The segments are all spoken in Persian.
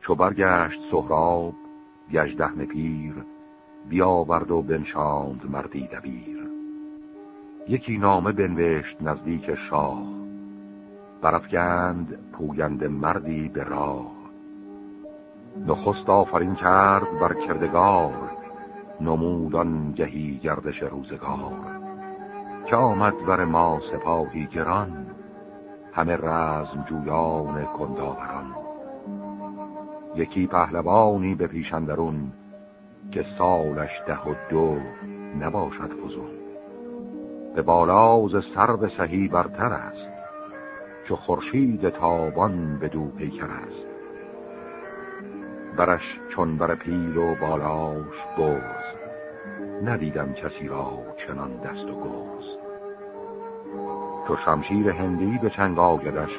چو برگشت سهراب گژدهن پیر بیاورد و بنشاند مردی دبیر. یکی نامه بنوشت نزدیک شاه برفگند پویند مردی به راه. نخست آفرین کرد بر کردگار نمودان گهی گردش روزگار. که آمد بر ما سپاهی گران همه رزم جویان کنداوران. یکی پهلوانی به پیشندرون که سالش ده و دو نباشد فزون به بالاز سر به سهی برتر است چو خورشید تابان به دو پیکر است. برش چون بر پیل و بالاش برز ندیدم کسی را چنان دست و گوز چو شمشیر هندی به چنگ آگدش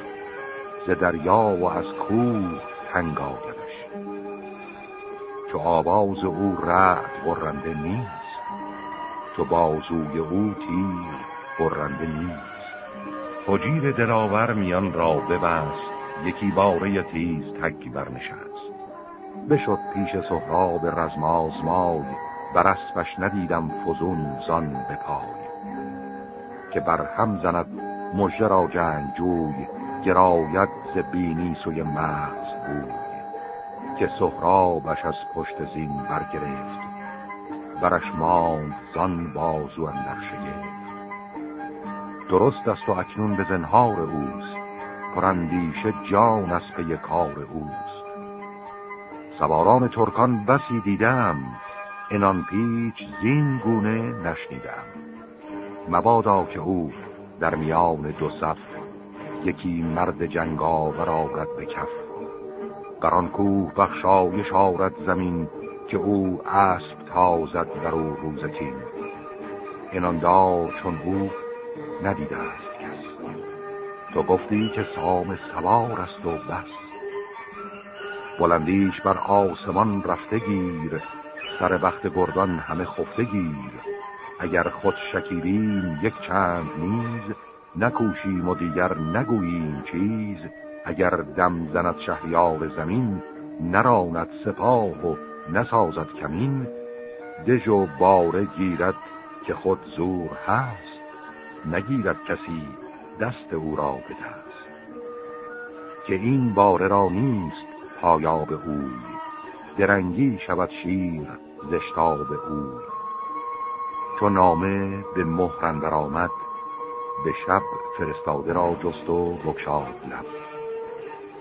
ز دریا و از کوه تنگ آگدش چو آواز او رعد برنده نیست چو بازوی او تیر برنده نیست. حجیر دلاور میان را ببست یکی باره تیز تک برنشست. بشد پیش سهراب رزماز مای بر اسبش ندیدم فزون زان به پای. که بر هم زند مژه را جنگ جوی گراید ز بینی سوی مغز بوی که سهرابش از پشت زین برگرفت. برش ماند زان بازو اندر شگفت. درست است و اکنون به زنهار اوست. پرندیشه جان از پی کار اوست. سواران ترکان بسی دیدم انان پیچ زین گونه نشنیدم. مبادا که او در میان دو صف یکی مرد جنگاور آرد به کف. بران کوه بخشایش آرد زمین که او اسب تازد در او روزکین اناندار چون او ندیده است کس. تو گفتی که سام سوار است و بس. بلندیش بر آسمان رفته گیر. سر بخت گردان همه خفته گیر. اگر خود شکیریم یک چند نیز نکوشیم و دیگر نگوییم چیز اگر دم زند شهریار زمین نراند سپاه و نسازد کمین. دژ و باره گیرد که خود زور هست نگیرد کسی دست او را به دست. که این باره را نیست پایاب اوی درنگی شود شیر زشتاب اوی. چو نامه به مهرن آمد به شب فرستاده را جست و بکشاد لب.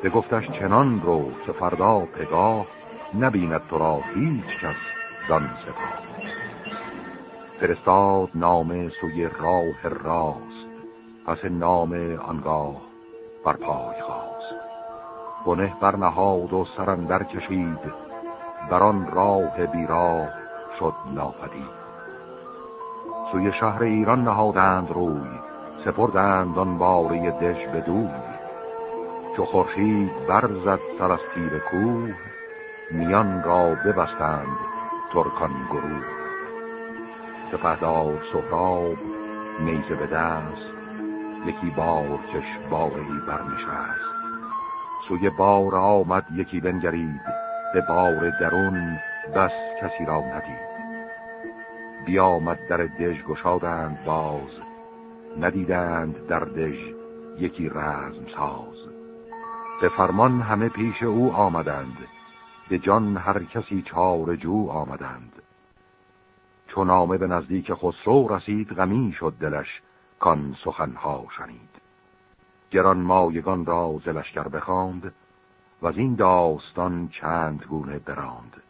به گفتش چنان رو که فردا پگاه نبیند تو را هیچ کس زن سپاه. فرستاد نامه سوی راه راست پس نام آنگاه بر پای خواست بنه برنهاد و سرندر کشید بر آن راه بیراه شد ناپدید. سوی شهر ایران نهادند روی سپردند آن باره دژ بدوی چو خورشید برزد سر از تیر کوه میان را ببستند ترکان گروه. سپهدار سهراب نیزه به دست یکی بار کش باری برنشست. سوی بار آمد یکی بنگرید به بار درون بس کسی را ندید. بیامد در دژ گشادند باز ندیدند در دژ یکی رزم ساز. به فرمان همه پیش او آمدند. به جان هر کسی چار جو آمدند. چون نامه به نزدیک خسرو رسید غمی شد دلش کان سخنها شنید. گران مایگان را زلشگر بخواند و از این داستان چند گونه براند.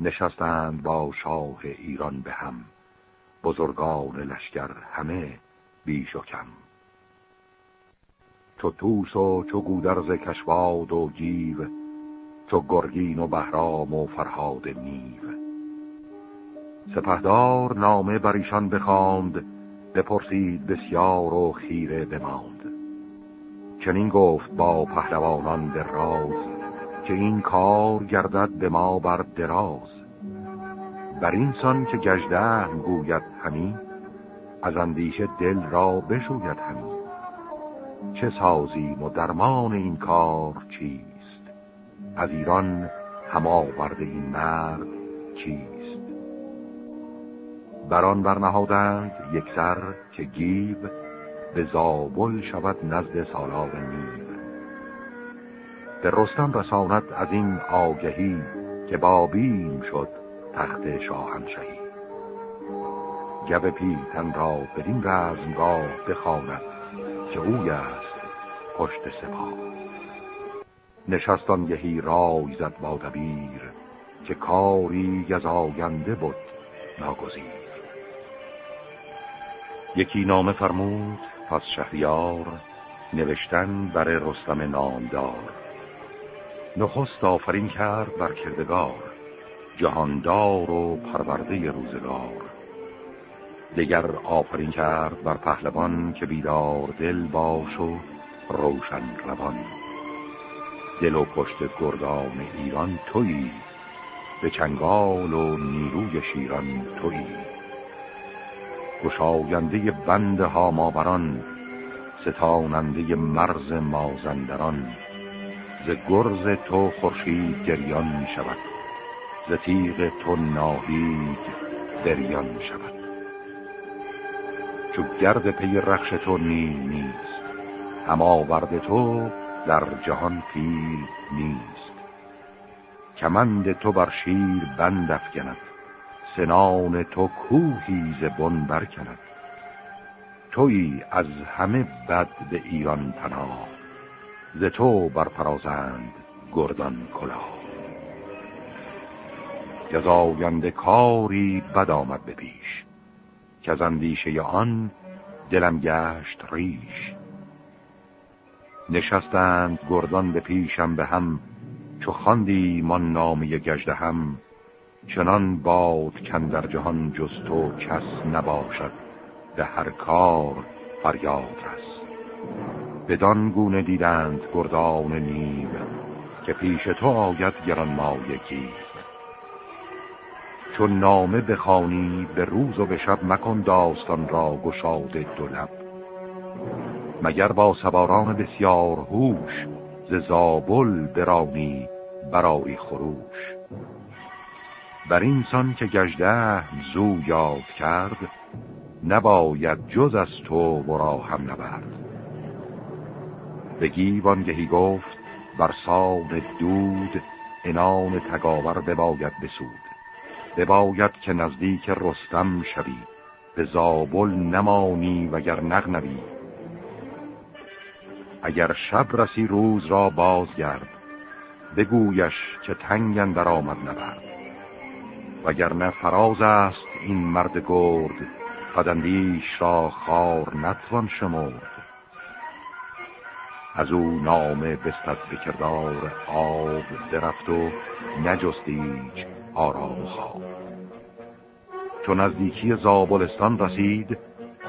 نشستند با شاه ایران به هم. بزرگان لشکر همه بیش و کم. چو توس و چو گودرز کشواد و گیو چو گرگین و بهرام و فرهاد نیو. سپهدار نامه بر ایشان بخواند بپرسید بسیار و خیره بماند. چنین گفت با پهلوانان در راز که این کار گردد به ما بر دراز. بر اینسان که گجده گوید همی از اندیشه دل را بشوید همی. چه سازیم و درمان این کار چیست؟ از ایران هماورد این مرد کیست بران برنهادند یک سر که گیب به زابل شود نزد سالار نیب. به رستم رساند از این آگهی که بابیم شد تخت شاهنشهی گب پیتن را بدین رزمگاه بخواند که اوی است پشت سپاه. نشستان یهی رای زد با دبیر که کاری گزاینده بود ناگزیر. یکی نامه فرمود پس شهریار نوشتن بر رستم نامدار. نخست آفرین کرد بر کردگار. جهاندار و پرورده روزگار. دگر آفرین کرد بر پهلوان که بیدار دل باش و روشن روان. دل و پشت گردان ایران تویی به چنگال و نیروی شیران تویی گشاینده بند هاماوران ستاننده مرز مازندران. ز گرز تو خورشید گریان شود. ز تیغ تو ناهید بریان می شود. چو گرد پی رخش تو نیل نیست هم آورد تو در جهان پیل نیست. کمند تو بر شیر بند افگند سنان تو کوهی ز برکند. تویی از همه بد به ایران پناه ز تو برپرازند گردان کلا گزاینده کاری بد آمد به پیش که از اندیشه آن دلم گشت ریش. نشستند گردان به پیشم به هم چو خواندی من نامه گجده هم. چنان باد کن در جهان جز تو کس نباشد به هر کار فریاد رس. بدان گونه دیدند گردان نیم که پیش تو آید گران ما یکی چون نامه بخوانی به روز و به شب مکن داستان را گشاد دو لب. مگر با سواران بسیار هوش ز زابل برانی برای خروش؟ بر اینسان که گجده زو یاد کرد نباید جز از تو ورا هم نبرد. بگی وانگهی گفت بر سان دود انان تگاور بباید بسود. بباید که نزدیک رستم شوی به زابل نمانی وگر نغنوی. اگر شب رسی روز را بازگرد بگویش که تنگن در آمد نبرد. وگر نه فراز است این مرد گرد فدندیش را خار نتوان شمرد. از او نامه بستد به آب درفت و نجستیج آرام خواب چون نزدیکی زابلستان رسید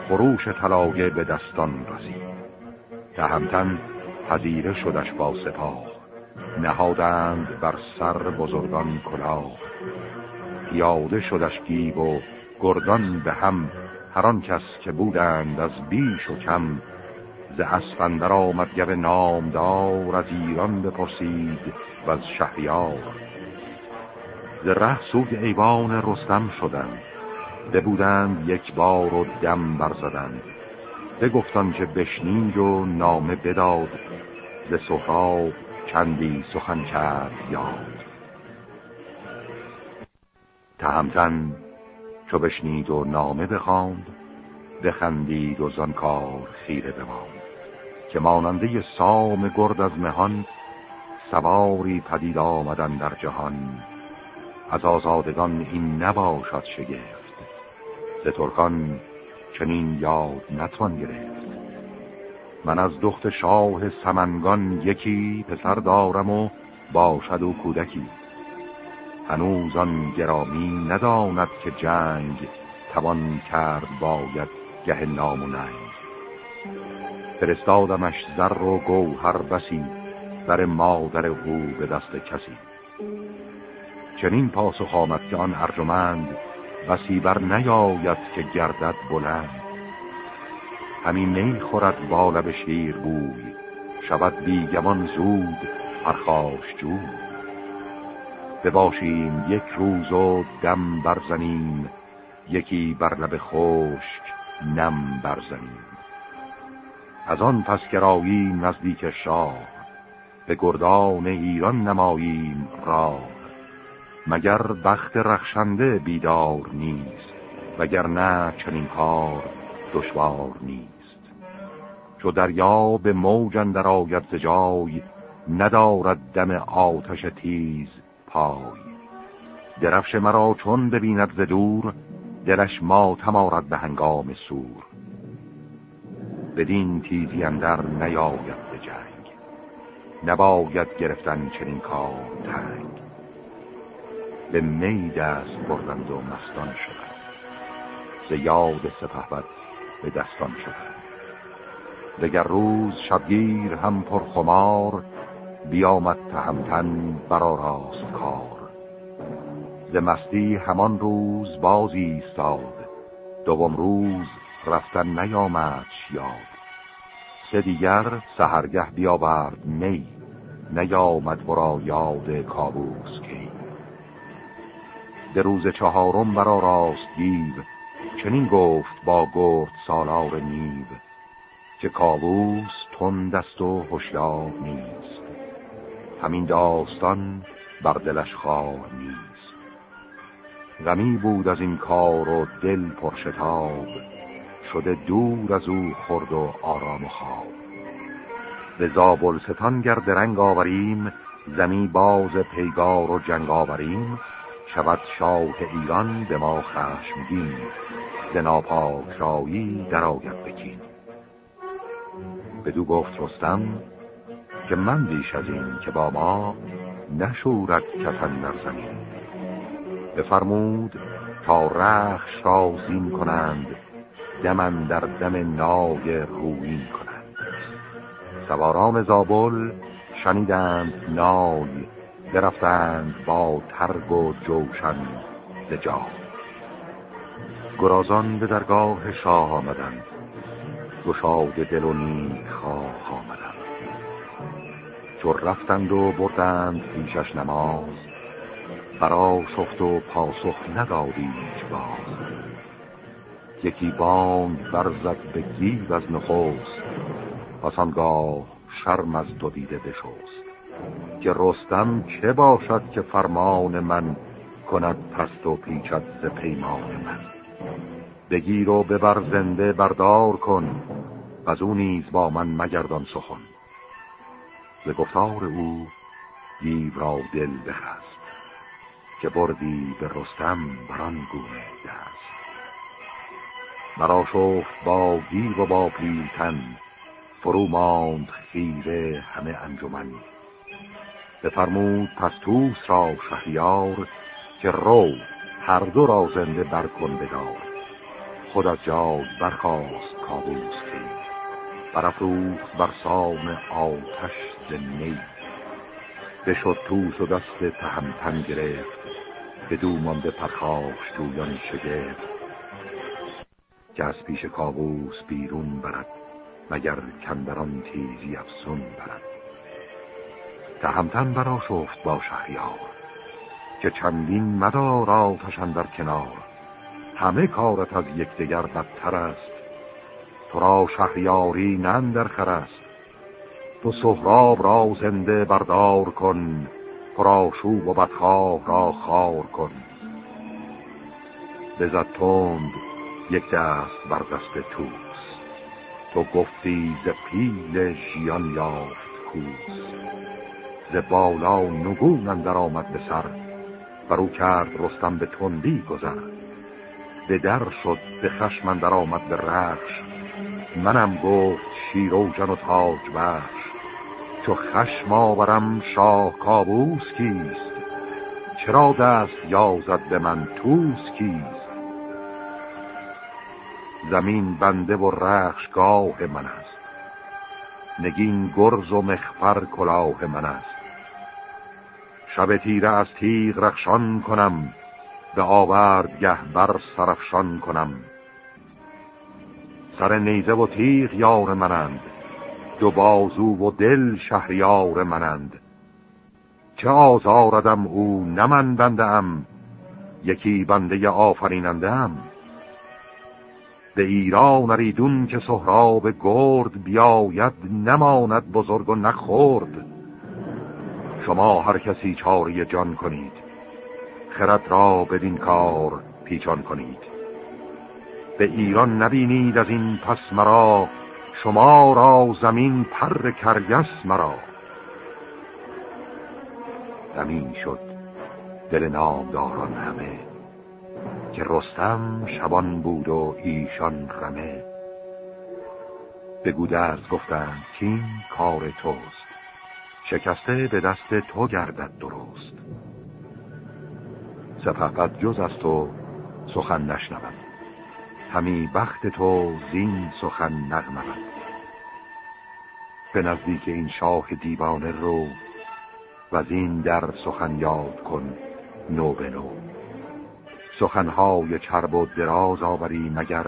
خروش طلایه به دستان رسید. تهمتن پذیره شدش با سپاه نهادند بر سر بزرگان کلاه. یاده شدش گیب و گردان به هم هران کس که بودند از بیش و کم ز اسفندر آمد گب نامدار از ایران بپرسید و از شهریار. ز ره سوی ایوان رستم شدند. ببودند یک بار و دم برزدند بگفتان که بشنید و نامه بداد. ز سهراب چندی سخن کرد یاد. تهمتن چو بشنید و نامه بخواند بخندید و زنکار خیره بماند. که ماننده سام گرد از مهان سواری پدید آمدن در جهان. از آزادگان این نباشد شگفت. ز ترکان چنین یاد نتوان گرفت. من از دخت شاه سمنگان یکی پسر دارم و باشد و کودکی. هنوز آن گرامی نداند که جنگ توان کرد باید گه نام و ننگ. فرستادمش زر و گوهر بسی در مادر او به دست کسی. چنین پاسخ آمد که آن ارجمند بسی بر نیاید که گردد بلند. همین نی خورد بالب شیر بوی شود بیگمان زود پرخاش جو بباشیم یک روز و دم برزنیم یکی بر لب خشک نم برزنیم. از آن پس گراییم نزدیک شاه به گردان ایران نماییم راه. مگر بخت رخشنده بیدار نیست وگر نه چنین کار دشوار نیست. چو دریا به موج اندر آید جای ندارد دم آتش تیز پای. درفش مرا چون ببیند ز دور دلش ما تمارد به هنگام سور. بدین تیزی اندر نیاید به جنگ. نباید گرفتن چنین کار تنگ. به می دست بردند و مستان شدند. ز یاد سپهبد به دستان شدند. دگر روز شبگیر هم پرخمار بیامد تهمتن برا راست کار. ز مستی همان روز بازی ایستاد دوم روز رفتن نیامدش یاد. سه دیگر سهرگه بیاورد می نیامد ورا یاد کابوس کی. به روز چهارم برا راست دیو چنین گفت با گفت سالار نیو که کابوس تندست و هوشیار نیست. همین داستان بر دلش خواه نیست. غمی بود از این کار و دل پرشتاب. شده دور از او خورد و آرام و خواب. به زابلستان گر درنگ آوریم زمی باز پیگار و جنگ آوریم شود شاه ایران به ما خشمگین ز ناپاکشایی درآید بکین بدو گفت رستم که من بیش از این که با ما نشورد کفن در زمین. بفرمود تا رخش را زین کنند دمن در دم نای روین کنند. سواران زابل شنیدند نای برفتند با ترگ و جوشن زجا گرازان به درگاه شاه آمدند. گشاد دل و نیک خواه آمدند. چون رفتند و بردند پیشش نماز برا شفت و پاسخ ندادید باز. یکی باند برزد به گیو از نخوست پس آنگاه شرم از دو دیده بشوست که رستم چه باشد که فرمان من کند پست و پیچد ز پیمان من؟ بگیر و ببر زنده بردار کن از او نیز با من مگردان سخن. ز گفتار او دیو را دل بخست که بردی به رستم بران گونه دست. مرا شفت با دیو و با پیلتن فرو ماند خیره همه انجمن. بفرمود پستوس را شهریار که رو هر دو را زنده برکن بدار. خود از جای برخواست کابوس کی برافروخت بر سام آتش زنی بشد توس و دست تهمتن گرفت. به دو مانده پرخاش جویان شگفت. که از پیش کابوس بیرون برد مگر کندران تیزی افسون برد. تهمتن برا شفت با شهریار که چندین مدار آتشن در کنار. همه کارت از یکدیگر بدتر است. تو را شهریاری نن در خرست تو سهراب را زنده بردار کن پراشوب و بدخواه را خار کن. بزد تند یک دست بر دست توس تو گفتی ز پیل ژیان یافت کوس ز بالا نگون اندر آمد به سر. برو کرد رستم به تندی گذر. به در شد به خشم اندر آمد به رخش. منم گفت شیروجن و تاج بخش. چو خشم آورم شاه کابوس کیست؟ چرا دست یازد به من توس کیست؟ زمین بنده و رخش گاه من است. نگین گرز و مخفر کلاه من است. شب تیره از تیغ رخشان کنم به آورد گه بر سرفشان کنم. سر نیزه و تیغ یار منند دو بازو و دل شهریار منند. چه آزاردم او نمن بنده ام یکی بنده آفریننده ام به ایران ریدون که سهراب گرد بیاید نماند بزرگ و نخورد. شما هر کسی چاری جان کنید. خرد را بدین کار پیچان کنید. به ایران نبینید از این پس مرا شما را زمین پر کرگس مرا. زمین شد دل نامداران همه. که رستم شبان بود و ایشان رمه. به گودرز گفتند که کار توست. شکسته به دست تو گردد درست. سپهبد جز از تو سخن نشنود. همی بخت تو زین سخن نغنود. به نزدیک این شاه دیوانه رو و زین در سخن یاد کن نو به نو. سخنهای چرب و دراز آوری مگر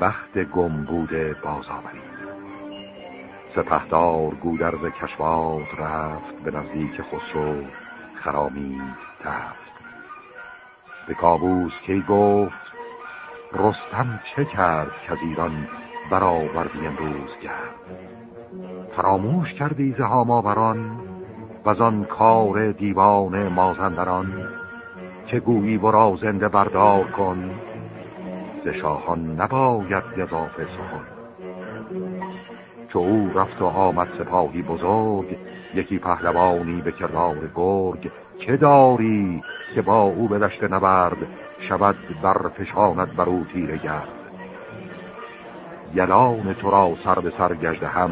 بخت گم بوده باز آوری سپهدار گودرز کشوات رفت به نزدیک خسرو خرامید تفت. به کابوس کی گفت رستم چه کرد که از ایران برآوردی امروز کرد فراموش کردی زهاماوران و آن کار دیوان مازندران که گویی برا زنده بردار کن ز شاهان نباید گذافه سخن. چو او رفت و آمد سپاهی بزرگ یکی پهلوانی به کردار گرگ که داری که با او به دشت نبرد شود بر فشاند بر او تیره گرد. یلان تو را سر به سر گشته هم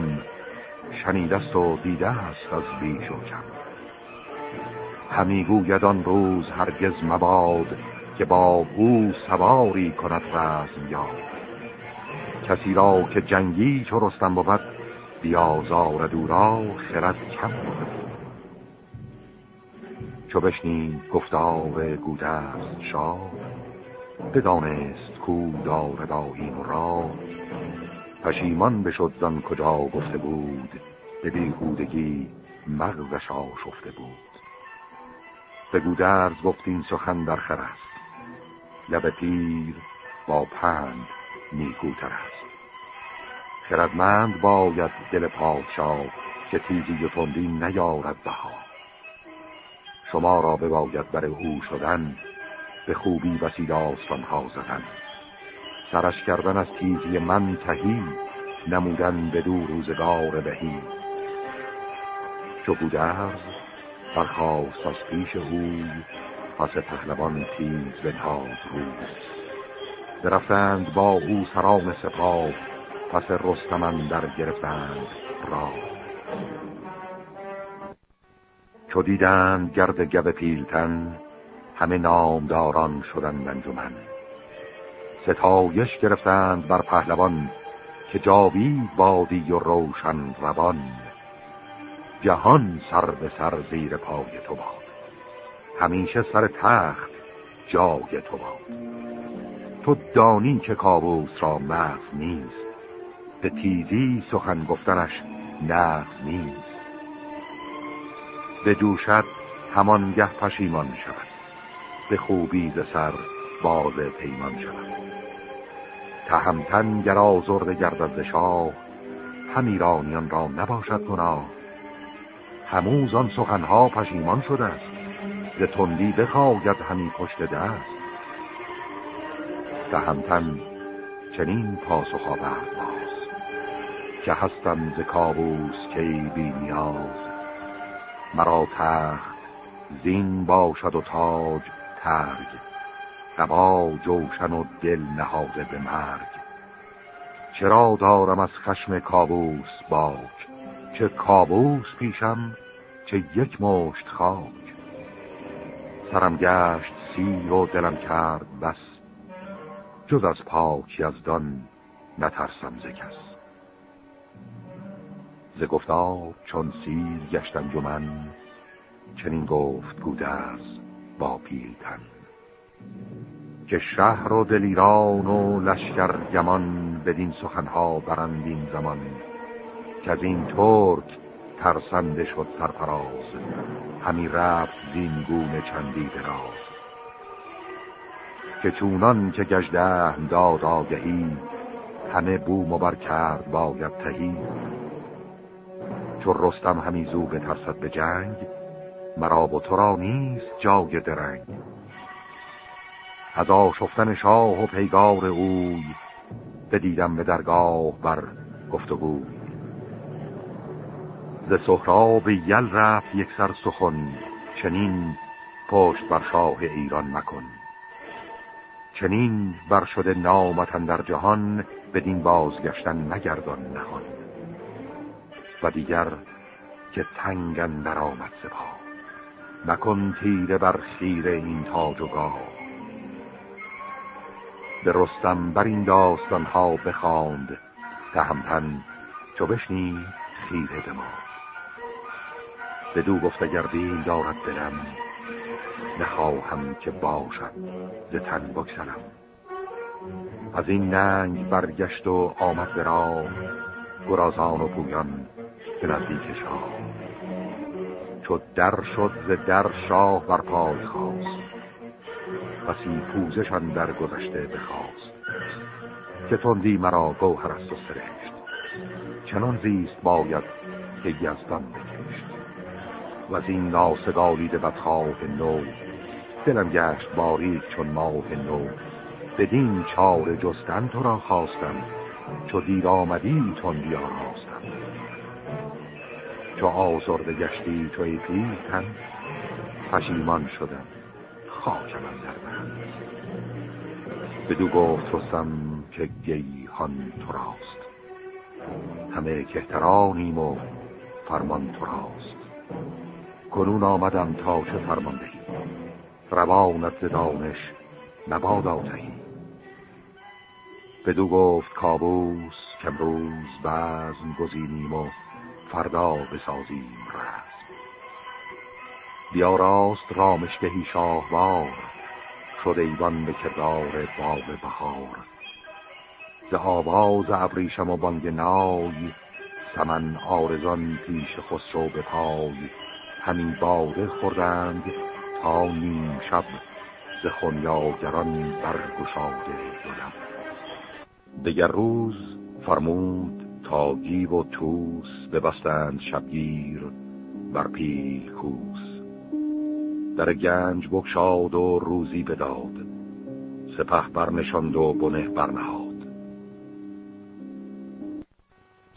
شنیدست و دیده است از بیش و کم. همی گوید آن روز هرگز مباد که با او سواری کند رزم یاد. کسی را که جنگی چو رستم بود بیازارد او را خرد کم بود. چو بشنید گفتار گودرز شاد بدانست کو دارد آیین را پشیمان بشد زن کجا گفته بود به بیهودگی مغزش آشفته بود. به گودرز گفت این سخن در خر است. لب پیر با پند نیکوتر است. خردمند باید دل پادشاه که تیزی و تندی نیارد بها. شما را بباید بر او شدن به خوبی بسی داستان ها زدن. سرش کردن از تیزی من تهی نمودن به دو روزگار بهی. چو بودرز برخواست از پیش اوی پس پهلوان تیز به تاز روز برفتند با او سران سپاه پس رستمن در گرفتند را چو دیدند گرد گب پیلتن همه نامداران شدند انجمن. ستایش گرفتند بر پهلوان که جاوید بادی و روشن روان. جهان سر به سر زیر پای تو باد. همیشه سر تخت جای تو باد. تو دانی که کابوس را محض نیست به تیزی سخن گفتنش نقض نیست. به دوشت گه پشیمان شود به خوبی ز سر باز پیمان شود. تهمتن گر آزرد گردد شاه هم ایرانیان را نباشد گناه هموز آن سخنها پشیمان شده است. ز تندی بخواید همی پشت دست. تهمتن چنین پاسخ آورد باز. که هستم ز کابوس کی بی نیاز. مرا تخت زین باشد و تاج ترگ. قبا جوشن و دل نهاده به مرگ. چرا دارم از خشم کابوس باک؟ چه کابوس پیشم چه یک مشت خاک. سرم گشت سیر و دلم کرد بس جز از پاک یزدان نترسم ز کس. ز گفتار چون سیر گشتم جمن چنین گفت گودرز با پیلتن که شهر و دلیران و لشکر گمان بدین سخنها برند این زمان که از این ترک ترسنده شد سرفراز. همی رفت زینگونه چندی دراز که چونان که گجده داد آگهی همه بو مبر کرد باید تهی. چون رستم همی زو ترسد به جنگ مرا و تو را نیست جای درنگ. از آشفتن شاه و پیگار اوی بدیدم به درگاه بر گفتگو ز سهراب یل رفت یک سر سخن چنین پشت بر شاه ایران مکن. چنین بر شده نامتن در جهان بدین بازگشتن نگردان نهان. و دیگر که تنگن در آمد سپاه نکن تیره بر خیر این تاج و گاه به رستم بر این داستان ها بخواند تهمتن چو بشنی خیره به دو گفته گردین دارد دلم نخواهم که باشد ز تن بکسلم از این ننگ برگشت و آمد به راه گرازان و پویان به نزدیک شاه. چو در شد ز در شاه بر پای خواست پسی پوزشان در گذشته بخواست که تندی مرا گوهر است و سرشت چنان زیست باید که یزدان بکشت و از این ناسگالیده بدخواه نو. دلم گشت باریک چون ماه نو. بدین چار جستن تو را خواستم. چو دیر آمدی تون بیاراستم چو آزرده گشتی تو ای پیلتن پشیمان شدم. خاکم از در بدو گفت رستم که گیهان تو راست. همه کهترانیم و فرمان تو راست. کنون آمدم تا چه فرمان دهی روانت دانش نباد آتهی. بدو گفت کابوس بزن گزینیم و فردا بسازیم رسم بیا راست رامشگهی شاهوار شد ایوان به کردار باغ بهار. ز آواز ابریشم و بانگ نای سمن آرزان پیش خسرو به پای همین باده خوردند تا نیم شب ز خونیاگران برگشاده دلم دگر روز فرمود تا گیو و توس ببستند شبگیر بر پیل کوس. در گنج بکشاد و روزی بداد. سپه برنشاند و بنه برنهاد.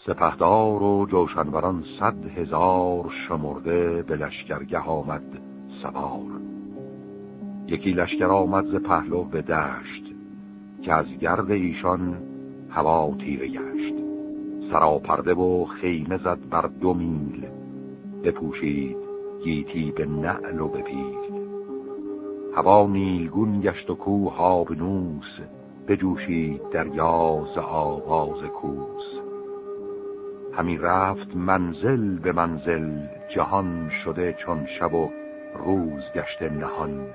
سپهدار و جوشنوران صد هزار شمرده به لشکرگه آمد سوار. یکی لشکر آمد ز پهلو به دشت که از گرد ایشان هوا تیره گشت. سراپرده و خیمه زد بر دو میل بپوشید گیتی به نعل و به پیل. هوا نیلگون گشت و کوه آبنوس بجوشید دریا ز آواز کوس. همین رفت منزل به منزل جهان شده چون شب و روز گشته نهان.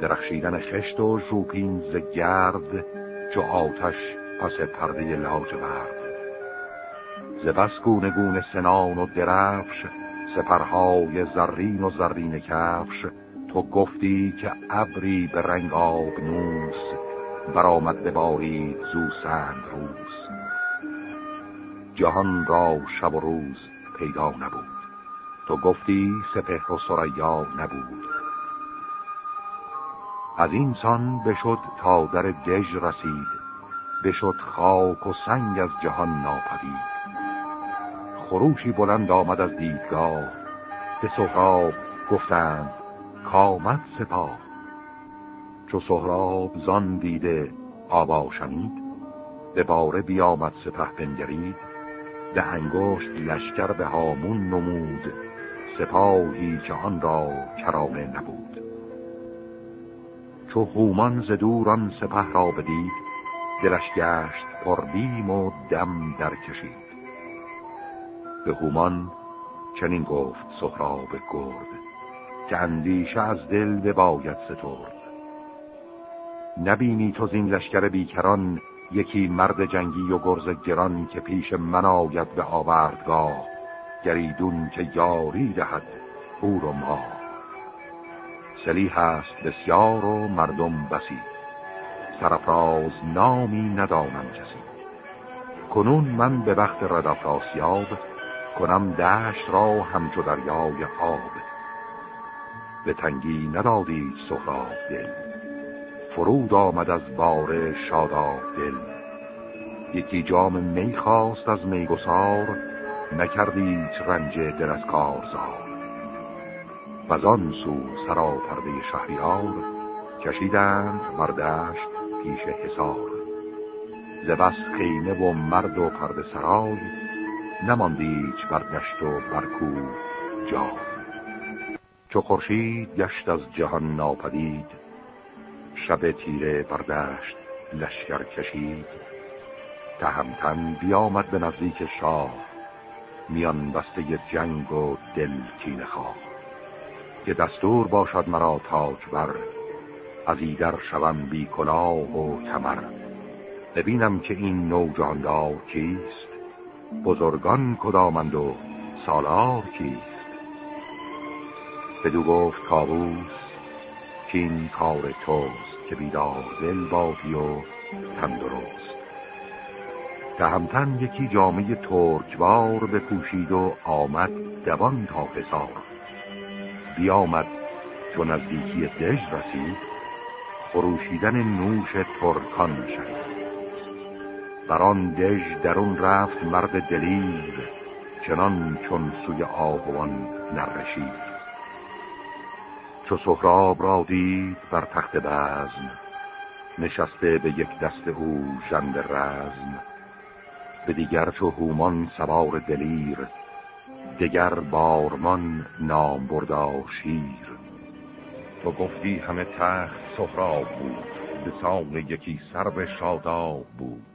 درخشیدن خشت و ژوپین ز گرد چو آتش پس پرده لاجورد. ز بس گونه گونه سنان و درفش سپرهای زرین و زرین کفش تو گفتی که ابری به رنگ آبنوس برآمد ببارید زو سند روز جهان را شب و روز پیدا نبود. تو گفتی سپهر و سریا نبود. از این سان بشد تا در دژ رسید بشد خاک و سنگ از جهان ناپدید. خروشی بلند آمد از دیدگاه به سهراب گفتند کامد سپاه. چو سهراب زان دیده آوا شنید به باره بیامد سپه بنگرید ده انگشت لشکر به هامون نمود. سپاهی که آن را کرامه نبود. چو هومان ز دوران سپه را بدید دلش گشت پربیم و دم در کشید به هومان چنین گفت سهراب گرد که اندیشه از دل بباید سترد. نبینی تو زین لشکر بیکران یکی مرد جنگی و گرز گران که پیش من آید به آوردگاه گریدون که یاری دهد او و ما. سلی هست بسیار و مردم بسی سرفراز نامی ندانم کسی. کنون من به وقت ردافراسیاب کنم دشت را همچو دریای آب. به تنگی ندادید سهراب دل. فرود آمد از بار شاداب دل. یکی جام می خواست از میگسار نکردید رنج دل از کارزار و آن سو سرا پرده شهریار کشیدند مردشت پیش حسار ز بس خیمه و مرد و پرده سرای نماندیچ بر دشت و برکو جا چو خورشید گشت از جهان ناپدید شب تیره بردشت لشکر کشید. تهمتن بیامد به نزدیک شاه میان بسته جنگ و دل کین خواه. که دستور باشد مرا تاج بر از ایدر شوم بی کلاه و کمر. ببینم که این نوجاندار کیست بزرگان کدامند و سالار کیست. بدو گفت کابوس که این کار توست که بیدار دل بادی و تندرست. تهمتن یکی جامعه ترکوار بپوشید و آمد دوان تا حسار بیامد چون نزدیکی دژ رسید خروشیدن نوش ترکان شد بر آن دژ درون رفت مرد دلیر چنان چون سوی آهوان نرشید چو سهراب را دید بر تخت بزم نشسته به یک دست او ژند رزم. به دیگر چو هومان سوار دلیر دگر بارمان نام بردا شیر تو گفتی همه تخت سهراب بود به سان یکی سر شاداب بود.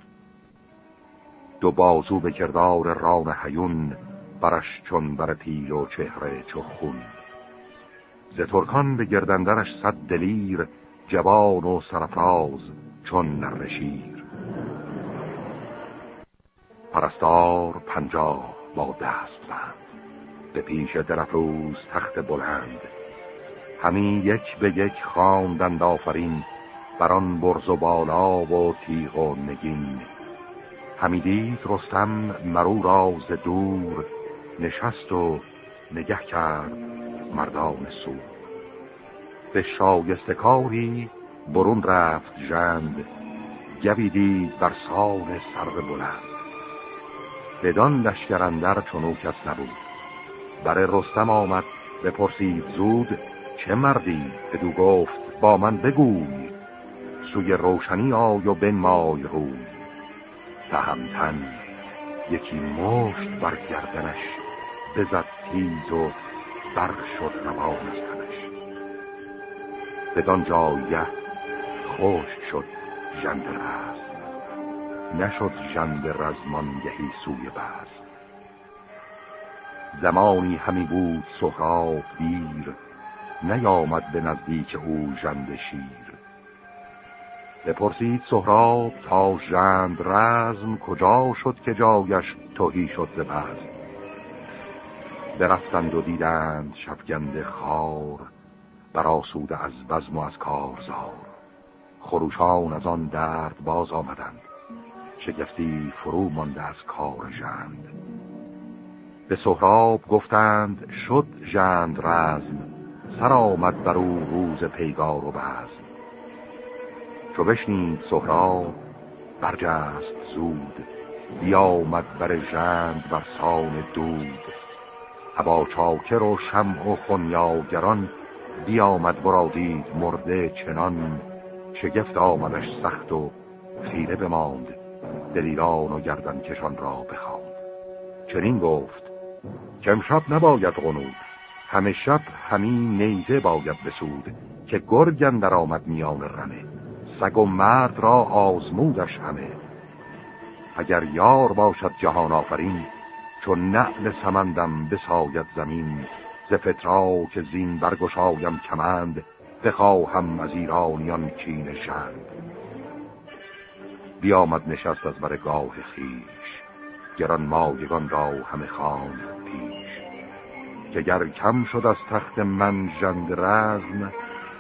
دو بازو به کردار ران حیون برش چون بر پیل و چهره چو خون. ز ترکان به گردندرش صد دلیر جوان و سرفراز چون نرشیر پرستار پنجاه با دست بند به پیش درفروز تخت بلند. همین یک به یک خواندند آفرین بران برز و بالا و تیغ و نگین. همی رستم مرو را دور نشست و نگه کرد مردان سو به شایستکاری برون رفت جند گویدی بر سال سر بلند. بدان لشکرندر چونو کس نبود. بر رستم آمد بپرسید زود چه مردی؟ بدو گفت با من بگوی. سوی روشنی آی و بنمای روی. تهمتن یکی مشت بر گردنش بزد تیز و بر شد روان از تنش. بدان جایه خوش شد جند رزم. نشد جند رزمان گهی سوی بز زمانی همی بود سهراب دیر نیامد به نزدیک او جند شیر. بپرسید سهراب تا جند رزم کجا شد که جایش توهی شد ز برفتند و دیدند شبگند خار براسوده از بزم و از کارزار. خروشان از آن درد باز آمدند شگفتی فرو مانده از کار جند به سهراب گفتند شد جند رزم سر آمد بر او روز پیگار و بزم. چو بشنید سهراب برجست زود بیامد بر جند بر سان دود. هوا چاکر و شمع و خونیاگران بیامد برادید مرده چنان. شگفت آمدش سخت و خیره بماند دلیران و گردن کشان را بخواند. چنین گفت که امشب نباید غنود همه شب همین نیزه باید بسود که گرگن در آمد میان رمه سگ و مرد را آزمودش همه. اگر یار باشد جهان آفرین چون نعل سمندم بساید زمین ز که زین برگشایم کمند بخواهم از ایرانیان کین شند بیامد نشست از بر گاه خیش گران مایگان را همه خان پیش. که گر کم شد از تخت من جند رزم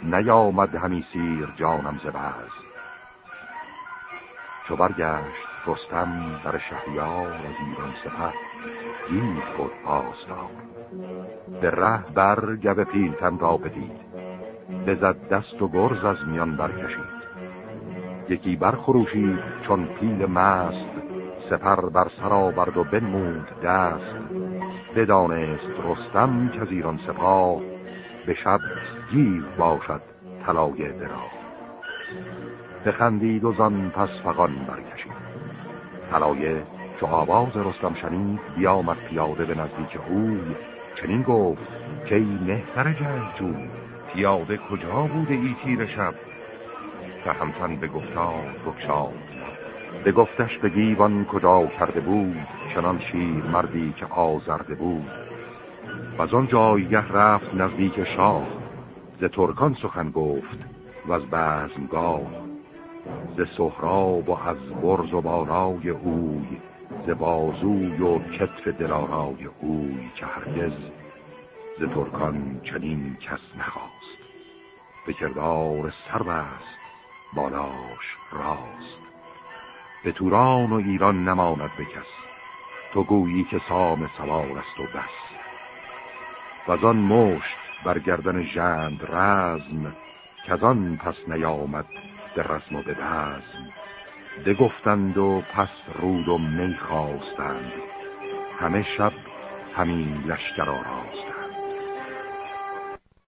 نیامد همی سیر جانم زبز چو برگشت رستم در شهریار از ایران سپه گیر خود آستان به ره بر گب پیلتن را بدید. بزد دست و گرز از میان برکشید. یکی برخروشید چون پیل مست. سپر بر سر آورد و بنمود دست. بدانست رستم که از ایران سپاه به شب گیر باشد طلای درا. بخندید و زن پس فقان برکشید. طلایه چو آواز رستم شنید بیامد پیاده به نزدیک اوی. چنین گفت که ای مهتر جنگجو پیاده کجا بوده ای تیر شب؟ همتن به گفتار بکشاد به گفتش به گیوان کجا کرده بود چنان شیر مردی که آزرده بود. و آن جایگه رفت نزدیک شاه. ز ترکان سخن گفت و از بزمگاه. ز سهراب و از برز و بارای اوی. ز بازوی و کتف دلارای اوی که هرگز ز ترکان چنین کس نخواست. به کردار سر است بالاش راست. به توران و ایران نماند به کس تو گویی که سام سوار است و بس. و آن مشت بر گردن جند رزم که آن پس نیامد به رسم و به بزم. گفتند و پس رود و می خواستند. همه شب همین لشکر آراستند.